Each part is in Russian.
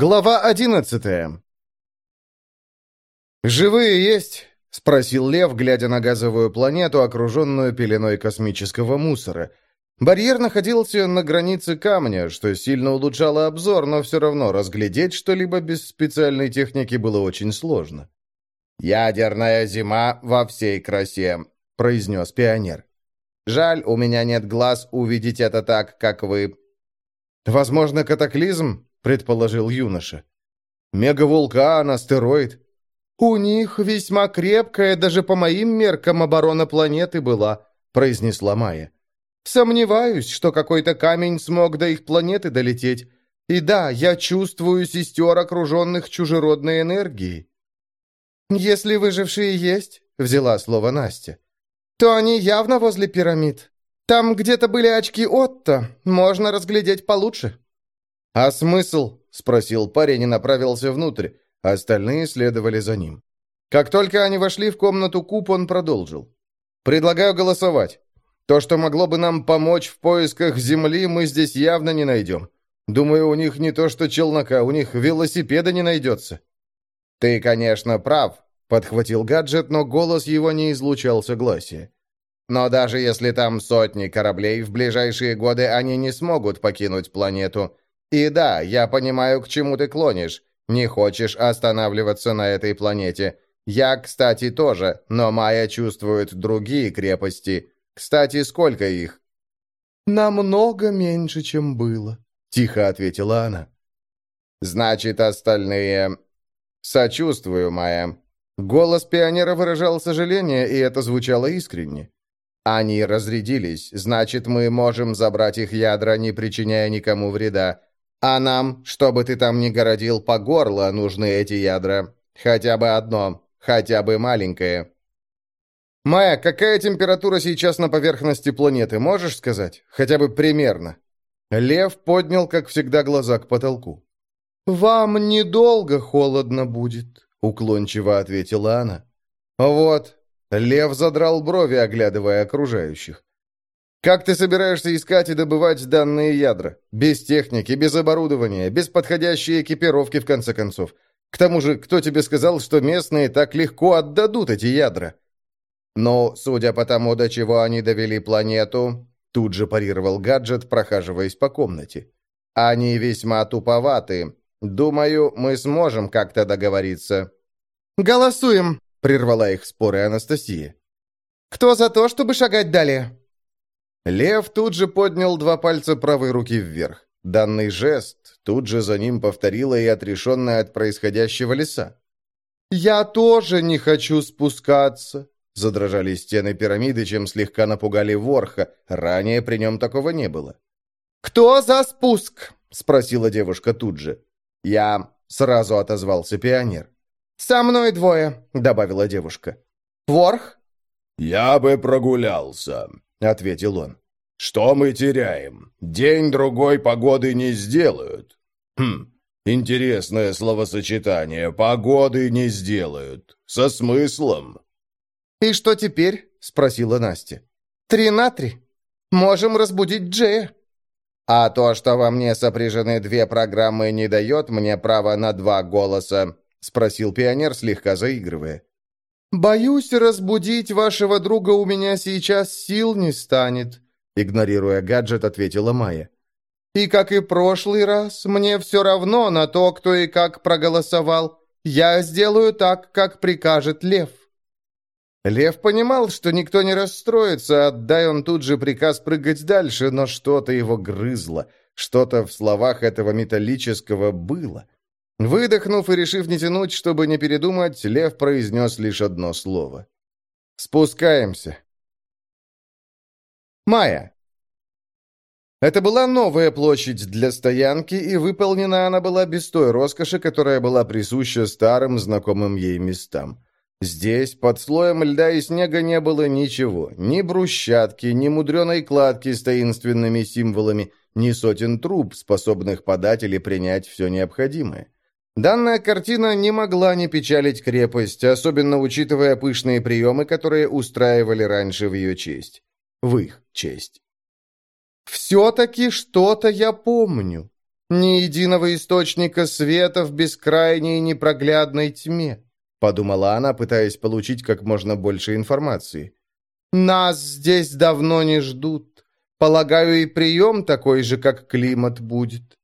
Глава одиннадцатая. «Живые есть?» — спросил Лев, глядя на газовую планету, окруженную пеленой космического мусора. Барьер находился на границе камня, что сильно улучшало обзор, но все равно разглядеть что-либо без специальной техники было очень сложно. «Ядерная зима во всей красе», — произнес пионер. «Жаль, у меня нет глаз увидеть это так, как вы». «Возможно, катаклизм?» — предположил юноша. «Мегавулкан, астероид». «У них весьма крепкая, даже по моим меркам, оборона планеты была», — произнесла Майя. «Сомневаюсь, что какой-то камень смог до их планеты долететь. И да, я чувствую сестер, окруженных чужеродной энергией». «Если выжившие есть», — взяла слово Настя, «то они явно возле пирамид. Там где-то были очки Отто, можно разглядеть получше». «А смысл?» — спросил парень и направился внутрь. Остальные следовали за ним. Как только они вошли в комнату Куб, он продолжил. «Предлагаю голосовать. То, что могло бы нам помочь в поисках Земли, мы здесь явно не найдем. Думаю, у них не то что челнока, у них велосипеда не найдется». «Ты, конечно, прав», — подхватил гаджет, но голос его не излучал согласия. «Но даже если там сотни кораблей, в ближайшие годы они не смогут покинуть планету. И да, я понимаю, к чему ты клонишь. Не хочешь останавливаться на этой планете. Я, кстати, тоже, но Майя чувствует другие крепости. Кстати, сколько их?» «Намного меньше, чем было», — тихо ответила она. «Значит, остальные...» «Сочувствую, Майя». Голос пионера выражал сожаление, и это звучало искренне. «Они разрядились, значит, мы можем забрать их ядра, не причиняя никому вреда. А нам, чтобы ты там не городил по горло, нужны эти ядра. Хотя бы одно, хотя бы маленькое. Майя, какая температура сейчас на поверхности планеты, можешь сказать? Хотя бы примерно. Лев поднял, как всегда, глаза к потолку. «Вам недолго холодно будет», — уклончиво ответила она. «Вот». Лев задрал брови, оглядывая окружающих. Как ты собираешься искать и добывать данные ядра? Без техники, без оборудования, без подходящей экипировки, в конце концов. К тому же, кто тебе сказал, что местные так легко отдадут эти ядра? Но, судя по тому, до чего они довели планету, тут же парировал гаджет, прохаживаясь по комнате. Они весьма туповаты. Думаю, мы сможем как-то договориться. «Голосуем!» — прервала их споры Анастасия. «Кто за то, чтобы шагать далее?» Лев тут же поднял два пальца правой руки вверх. Данный жест тут же за ним повторила и отрешенная от происходящего леса. «Я тоже не хочу спускаться», — задрожали стены пирамиды, чем слегка напугали Ворха. Ранее при нем такого не было. «Кто за спуск?» — спросила девушка тут же. «Я...» — сразу отозвался пионер. «Со мной двое», — добавила девушка. «Ворх?» «Я бы прогулялся», — ответил он. «Что мы теряем? День-другой погоды не сделают». «Хм, интересное словосочетание. Погоды не сделают. Со смыслом». «И что теперь?» — спросила Настя. «Три на три. Можем разбудить Джея». «А то, что во мне сопряжены две программы, не дает мне права на два голоса?» — спросил пионер, слегка заигрывая. «Боюсь, разбудить вашего друга у меня сейчас сил не станет», игнорируя гаджет, ответила Майя. «И как и прошлый раз, мне все равно на то, кто и как проголосовал. Я сделаю так, как прикажет Лев». Лев понимал, что никто не расстроится, отдай он тут же приказ прыгать дальше, но что-то его грызло, что-то в словах этого металлического было — Выдохнув и решив не тянуть, чтобы не передумать, Лев произнес лишь одно слово. «Спускаемся». Майя. Это была новая площадь для стоянки, и выполнена она была без той роскоши, которая была присуща старым знакомым ей местам. Здесь, под слоем льда и снега, не было ничего. Ни брусчатки, ни мудреной кладки с таинственными символами, ни сотен труб, способных подать или принять все необходимое. Данная картина не могла не печалить крепость, особенно учитывая пышные приемы, которые устраивали раньше в ее честь. В их честь. «Все-таки что-то я помню», ни единого источника света в бескрайней непроглядной тьме», подумала она, пытаясь получить как можно больше информации. «Нас здесь давно не ждут. Полагаю, и прием такой же, как климат будет».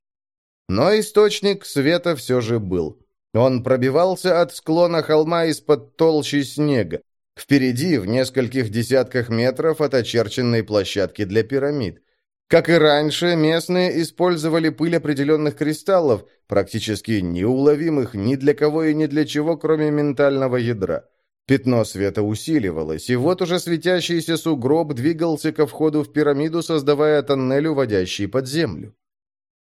Но источник света все же был. Он пробивался от склона холма из-под толщи снега. Впереди, в нескольких десятках метров от очерченной площадки для пирамид. Как и раньше, местные использовали пыль определенных кристаллов, практически неуловимых ни для кого и ни для чего, кроме ментального ядра. Пятно света усиливалось, и вот уже светящийся сугроб двигался ко входу в пирамиду, создавая тоннель, уводящий под землю.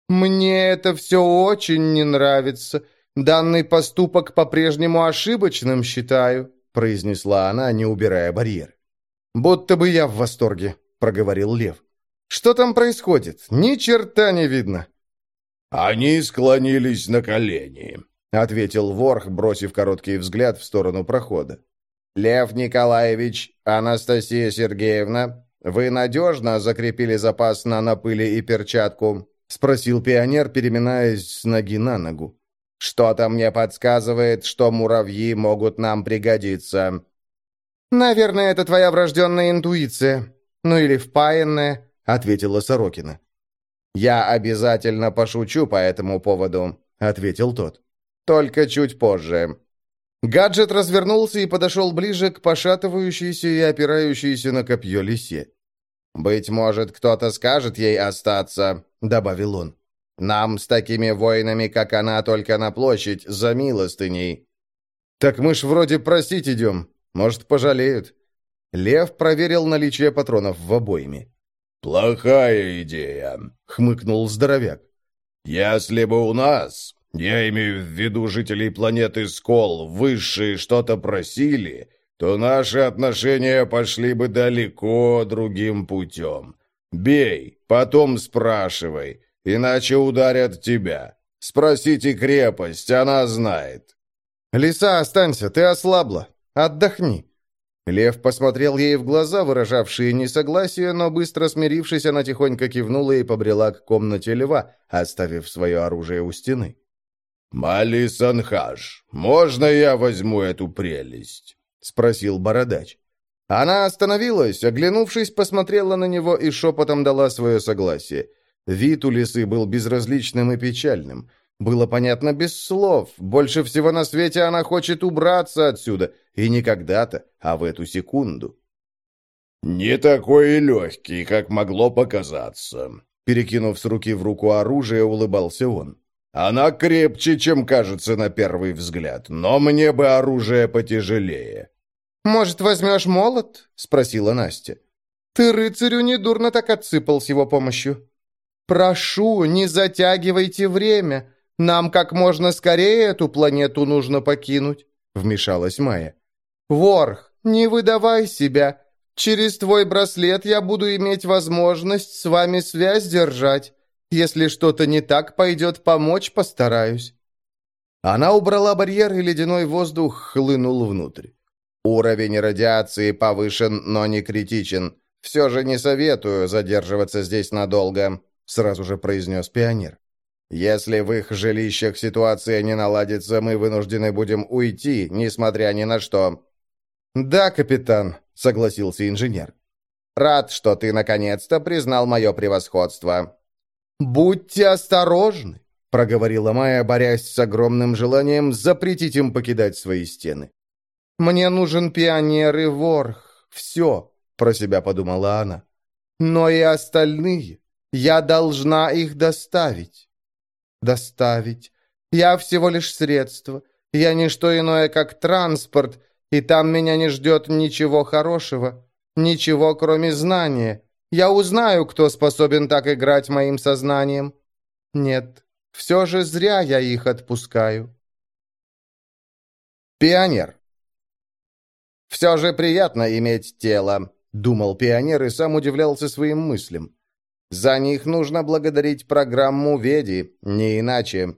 «Мне это все очень не нравится. Данный поступок по-прежнему ошибочным считаю», произнесла она, не убирая барьер. «Будто бы я в восторге», — проговорил Лев. «Что там происходит? Ни черта не видно». «Они склонились на колени», — ответил Ворх, бросив короткий взгляд в сторону прохода. «Лев Николаевич, Анастасия Сергеевна, вы надежно закрепили запас на напыли и перчатку?» — спросил пионер, переминаясь с ноги на ногу. «Что-то мне подсказывает, что муравьи могут нам пригодиться». «Наверное, это твоя врожденная интуиция. Ну или впаянная», — ответила Сорокина. «Я обязательно пошучу по этому поводу», — ответил тот. «Только чуть позже». Гаджет развернулся и подошел ближе к пошатывающейся и опирающейся на копье лисе. «Быть может, кто-то скажет ей остаться», — добавил он. «Нам с такими воинами, как она, только на площадь, за милостыней». «Так мы ж вроде просить идем. Может, пожалеют». Лев проверил наличие патронов в обойме. «Плохая идея», — хмыкнул здоровяк. «Если бы у нас, я имею в виду жителей планеты Скол, высшие что-то просили, то наши отношения пошли бы далеко другим путем. Бей, потом спрашивай, иначе ударят тебя. Спросите крепость, она знает». «Лиса, останься, ты ослабла. Отдохни». Лев посмотрел ей в глаза, выражавшие несогласие, но быстро смирившись, она тихонько кивнула и побрела к комнате льва, оставив свое оружие у стены. «Мали Санхаш, можно я возьму эту прелесть?» — спросил бородач. Она остановилась, оглянувшись, посмотрела на него и шепотом дала свое согласие. Вид у лисы был безразличным и печальным. Было понятно без слов. Больше всего на свете она хочет убраться отсюда. И не когда-то, а в эту секунду. «Не такой и легкий, как могло показаться», — перекинув с руки в руку оружие, улыбался он. «Она крепче, чем кажется на первый взгляд, но мне бы оружие потяжелее». «Может, возьмешь молот?» — спросила Настя. «Ты рыцарю недурно так отсыпал с его помощью». «Прошу, не затягивайте время. Нам как можно скорее эту планету нужно покинуть», — вмешалась Майя. «Ворх, не выдавай себя. Через твой браслет я буду иметь возможность с вами связь держать. Если что-то не так пойдет, помочь постараюсь». Она убрала барьер, и ледяной воздух хлынул внутрь. Уровень радиации повышен, но не критичен. Все же не советую задерживаться здесь надолго», — сразу же произнес пионер. «Если в их жилищах ситуация не наладится, мы вынуждены будем уйти, несмотря ни на что». «Да, капитан», — согласился инженер. «Рад, что ты наконец-то признал мое превосходство». «Будьте осторожны», — проговорила Майя, борясь с огромным желанием запретить им покидать свои стены. «Мне нужен пионер и ворх. Все», — про себя подумала она. «Но и остальные. Я должна их доставить». «Доставить. Я всего лишь средство. Я не что иное, как транспорт, и там меня не ждет ничего хорошего. Ничего, кроме знания. Я узнаю, кто способен так играть моим сознанием. Нет, все же зря я их отпускаю». Пионер. «Все же приятно иметь тело», — думал пионер и сам удивлялся своим мыслям. «За них нужно благодарить программу Веди, не иначе».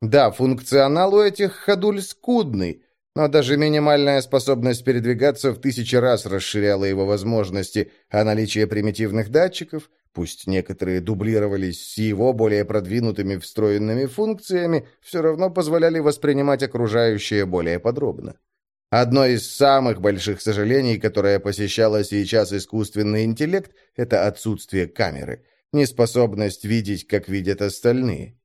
Да, функционал у этих ходуль скудный, но даже минимальная способность передвигаться в тысячи раз расширяла его возможности, а наличие примитивных датчиков, пусть некоторые дублировались с его более продвинутыми встроенными функциями, все равно позволяли воспринимать окружающее более подробно. Одно из самых больших сожалений, которое посещало сейчас искусственный интеллект, это отсутствие камеры, неспособность видеть, как видят остальные.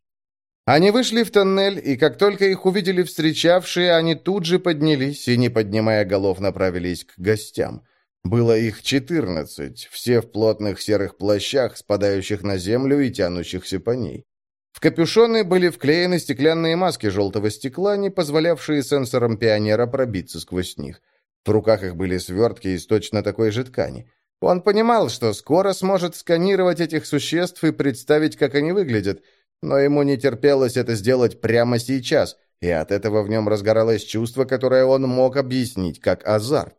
Они вышли в тоннель, и как только их увидели встречавшие, они тут же поднялись и, не поднимая голов, направились к гостям. Было их четырнадцать, все в плотных серых плащах, спадающих на землю и тянущихся по ней. В капюшоны были вклеены стеклянные маски желтого стекла, не позволявшие сенсорам пионера пробиться сквозь них. В руках их были свертки из точно такой же ткани. Он понимал, что скоро сможет сканировать этих существ и представить, как они выглядят, но ему не терпелось это сделать прямо сейчас, и от этого в нем разгоралось чувство, которое он мог объяснить как азарт.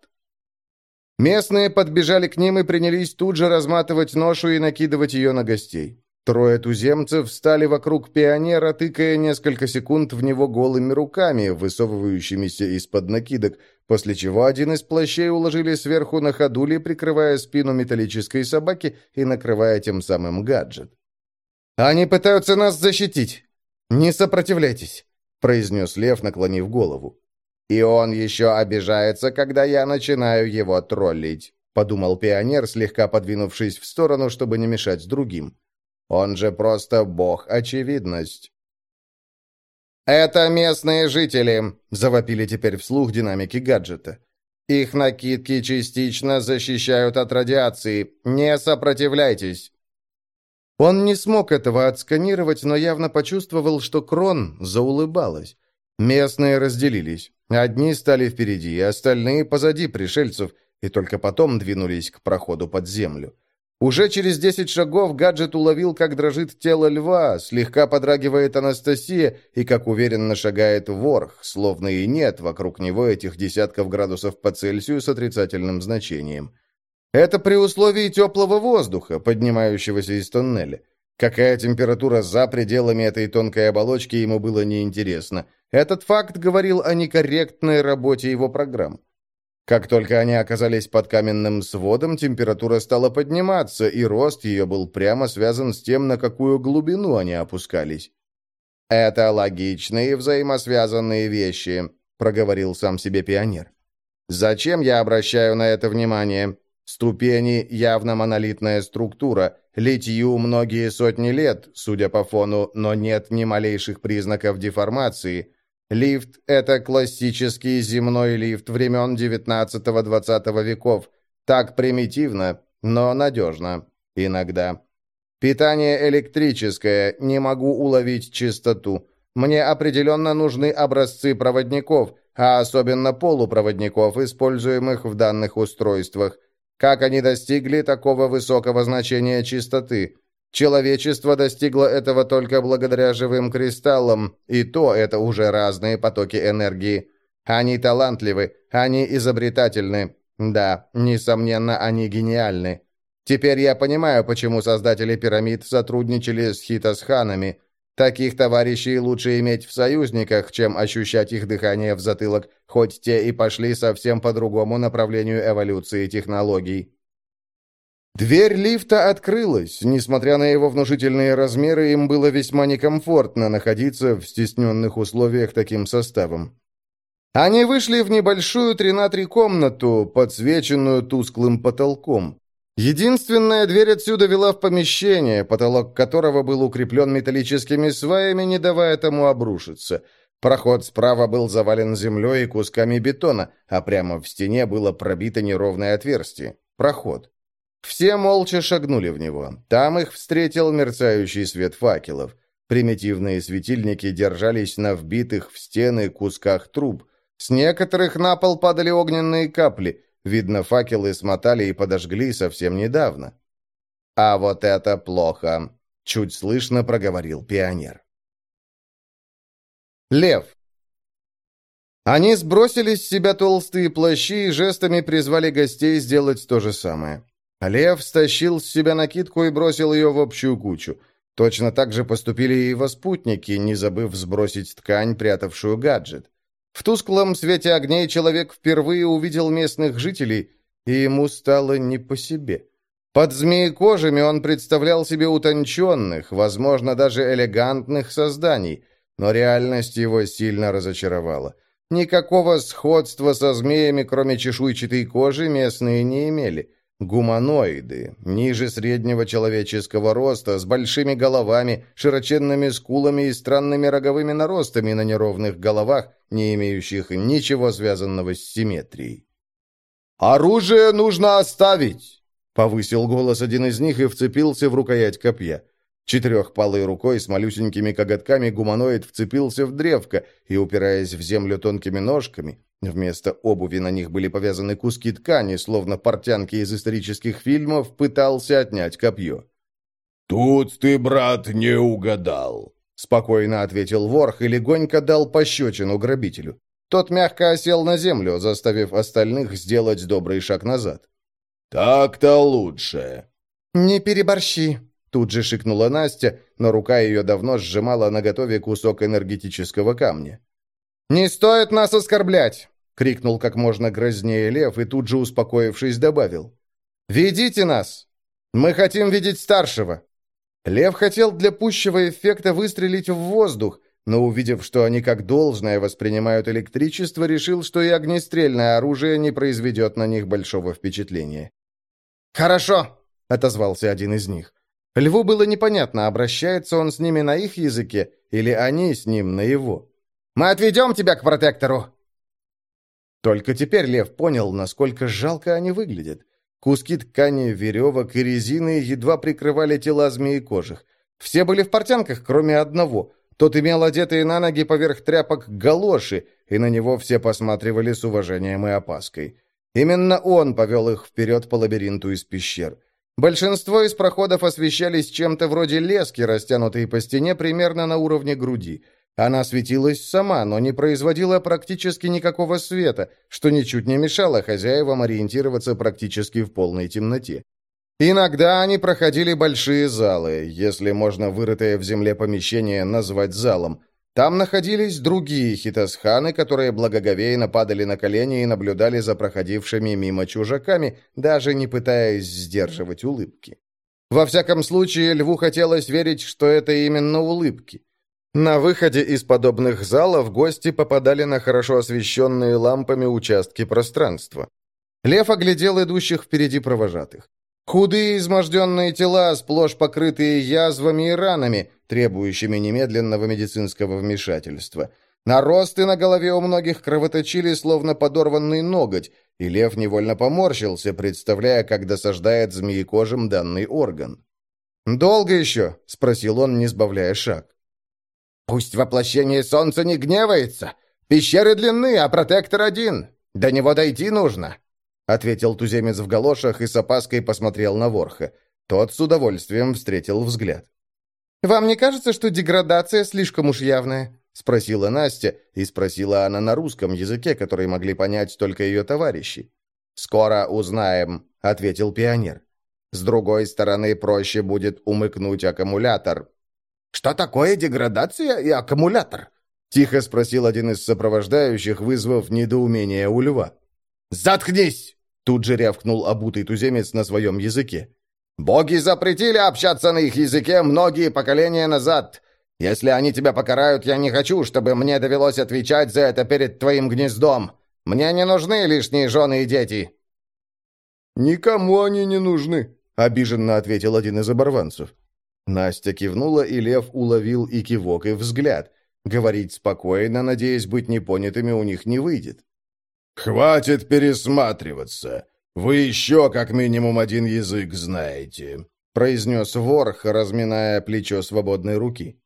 Местные подбежали к ним и принялись тут же разматывать ношу и накидывать ее на гостей. Трое туземцев встали вокруг пионера, тыкая несколько секунд в него голыми руками, высовывающимися из-под накидок, после чего один из плащей уложили сверху на ходули, прикрывая спину металлической собаки и накрывая тем самым гаджет. «Они пытаются нас защитить! Не сопротивляйтесь!» — произнес Лев, наклонив голову. «И он еще обижается, когда я начинаю его троллить», — подумал пионер, слегка подвинувшись в сторону, чтобы не мешать другим. Он же просто бог-очевидность. «Это местные жители», — завопили теперь вслух динамики гаджета. «Их накидки частично защищают от радиации. Не сопротивляйтесь». Он не смог этого отсканировать, но явно почувствовал, что Крон заулыбалась. Местные разделились. Одни стали впереди, остальные позади пришельцев, и только потом двинулись к проходу под землю. Уже через десять шагов гаджет уловил, как дрожит тело льва, слегка подрагивает Анастасия и как уверенно шагает ворх, словно и нет вокруг него этих десятков градусов по Цельсию с отрицательным значением. Это при условии теплого воздуха, поднимающегося из тоннеля. Какая температура за пределами этой тонкой оболочки ему было неинтересно. Этот факт говорил о некорректной работе его программ. Как только они оказались под каменным сводом, температура стала подниматься, и рост ее был прямо связан с тем, на какую глубину они опускались. «Это логичные взаимосвязанные вещи», — проговорил сам себе пионер. «Зачем я обращаю на это внимание? Ступени — явно монолитная структура, литью многие сотни лет, судя по фону, но нет ни малейших признаков деформации». Лифт – это классический земной лифт времен XIX-XX веков. Так примитивно, но надежно. Иногда. Питание электрическое, не могу уловить частоту. Мне определенно нужны образцы проводников, а особенно полупроводников, используемых в данных устройствах. Как они достигли такого высокого значения частоты? Человечество достигло этого только благодаря живым кристаллам, и то это уже разные потоки энергии. Они талантливы, они изобретательны. Да, несомненно, они гениальны. Теперь я понимаю, почему создатели пирамид сотрудничали с хитосханами. Таких товарищей лучше иметь в союзниках, чем ощущать их дыхание в затылок, хоть те и пошли совсем по другому направлению эволюции технологий. Дверь лифта открылась. Несмотря на его внушительные размеры, им было весьма некомфортно находиться в стесненных условиях таким составом. Они вышли в небольшую 3 на 3 комнату, подсвеченную тусклым потолком. Единственная дверь отсюда вела в помещение, потолок которого был укреплен металлическими сваями, не давая тому обрушиться. Проход справа был завален землей и кусками бетона, а прямо в стене было пробито неровное отверстие. Проход. Все молча шагнули в него. Там их встретил мерцающий свет факелов. Примитивные светильники держались на вбитых в стены кусках труб. С некоторых на пол падали огненные капли. Видно, факелы смотали и подожгли совсем недавно. «А вот это плохо!» — чуть слышно проговорил пионер. Лев. Они сбросили с себя толстые плащи и жестами призвали гостей сделать то же самое. Лев стащил с себя накидку и бросил ее в общую кучу. Точно так же поступили и его спутники, не забыв сбросить ткань, прятавшую гаджет. В тусклом свете огней человек впервые увидел местных жителей, и ему стало не по себе. Под змеекожами он представлял себе утонченных, возможно, даже элегантных созданий, но реальность его сильно разочаровала. Никакого сходства со змеями, кроме чешуйчатой кожи, местные не имели. Гуманоиды, ниже среднего человеческого роста, с большими головами, широченными скулами и странными роговыми наростами на неровных головах, не имеющих ничего связанного с симметрией. «Оружие нужно оставить!» — повысил голос один из них и вцепился в рукоять копья. Четырехпалой рукой с малюсенькими коготками гуманоид вцепился в древко и, упираясь в землю тонкими ножками, вместо обуви на них были повязаны куски ткани, словно портянки из исторических фильмов, пытался отнять копье. «Тут ты, брат, не угадал», — спокойно ответил ворх и легонько дал пощечину грабителю. Тот мягко осел на землю, заставив остальных сделать добрый шаг назад. «Так-то лучше». «Не переборщи», Тут же шикнула Настя, но рука ее давно сжимала на готове кусок энергетического камня. «Не стоит нас оскорблять!» — крикнул как можно грознее лев и тут же, успокоившись, добавил. «Ведите нас! Мы хотим видеть старшего!» Лев хотел для пущего эффекта выстрелить в воздух, но, увидев, что они как должное воспринимают электричество, решил, что и огнестрельное оружие не произведет на них большого впечатления. «Хорошо!» — отозвался один из них. Льву было непонятно, обращается он с ними на их языке или они с ним на его. «Мы отведем тебя к протектору!» Только теперь Лев понял, насколько жалко они выглядят. Куски ткани, веревок и резины едва прикрывали тела змеи-кожих. Все были в портянках, кроме одного. Тот имел одетые на ноги поверх тряпок галоши, и на него все посматривали с уважением и опаской. Именно он повел их вперед по лабиринту из пещер. Большинство из проходов освещались чем-то вроде лески, растянутой по стене примерно на уровне груди. Она светилась сама, но не производила практически никакого света, что ничуть не мешало хозяевам ориентироваться практически в полной темноте. Иногда они проходили большие залы, если можно вырытое в земле помещение назвать залом, там находились другие хитосханы, которые благоговейно падали на колени и наблюдали за проходившими мимо чужаками, даже не пытаясь сдерживать улыбки. Во всяком случае, Льву хотелось верить, что это именно улыбки. На выходе из подобных залов гости попадали на хорошо освещенные лампами участки пространства. Лев оглядел идущих впереди провожатых. Худые изможденные тела, сплошь покрытые язвами и ранами, требующими немедленного медицинского вмешательства. Наросты на голове у многих кровоточили, словно подорванный ноготь, и лев невольно поморщился, представляя, как досаждает змеекожим данный орган. «Долго еще?» — спросил он, не сбавляя шаг. «Пусть воплощение солнца не гневается. Пещеры длинны, а протектор один. До него дойти нужно», — ответил туземец в галошах и с опаской посмотрел на Ворха. Тот с удовольствием встретил взгляд. «Вам не кажется, что деградация слишком уж явная?» — спросила Настя, и спросила она на русском языке, который могли понять только ее товарищи. «Скоро узнаем», — ответил пионер. «С другой стороны, проще будет умыкнуть аккумулятор». «Что такое деградация и аккумулятор?» — тихо спросил один из сопровождающих, вызвав недоумение у льва. «Заткнись!» — тут же рявкнул обутый туземец на своем языке. Боги запретили общаться на их языке многие поколения назад. Если они тебя покарают, я не хочу, чтобы мне довелось отвечать за это перед твоим гнездом. Мне не нужны лишние жены и дети». «Никому они не нужны», — обиженно ответил один из оборванцев. Настя кивнула, и Лев уловил и кивок, и взгляд. Говорить спокойно, надеясь быть непонятыми, у них не выйдет. «Хватит пересматриваться. «Вы еще как минимум один язык знаете», — произнес Ворх, разминая плечо свободной руки.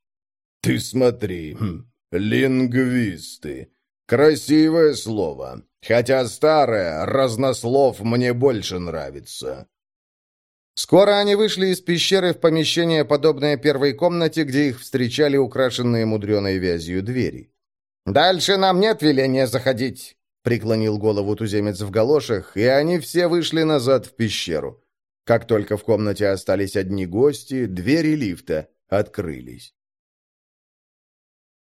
«Ты смотри, хм, лингвисты. Красивое слово, хотя старое, разнослов мне больше нравится». Скоро они вышли из пещеры в помещение, подобное первой комнате, где их встречали украшенные мудреной вязью двери. «Дальше нам нет веления заходить», Преклонил голову туземец в галошах, и они все вышли назад в пещеру. Как только в комнате остались одни гости, двери лифта открылись.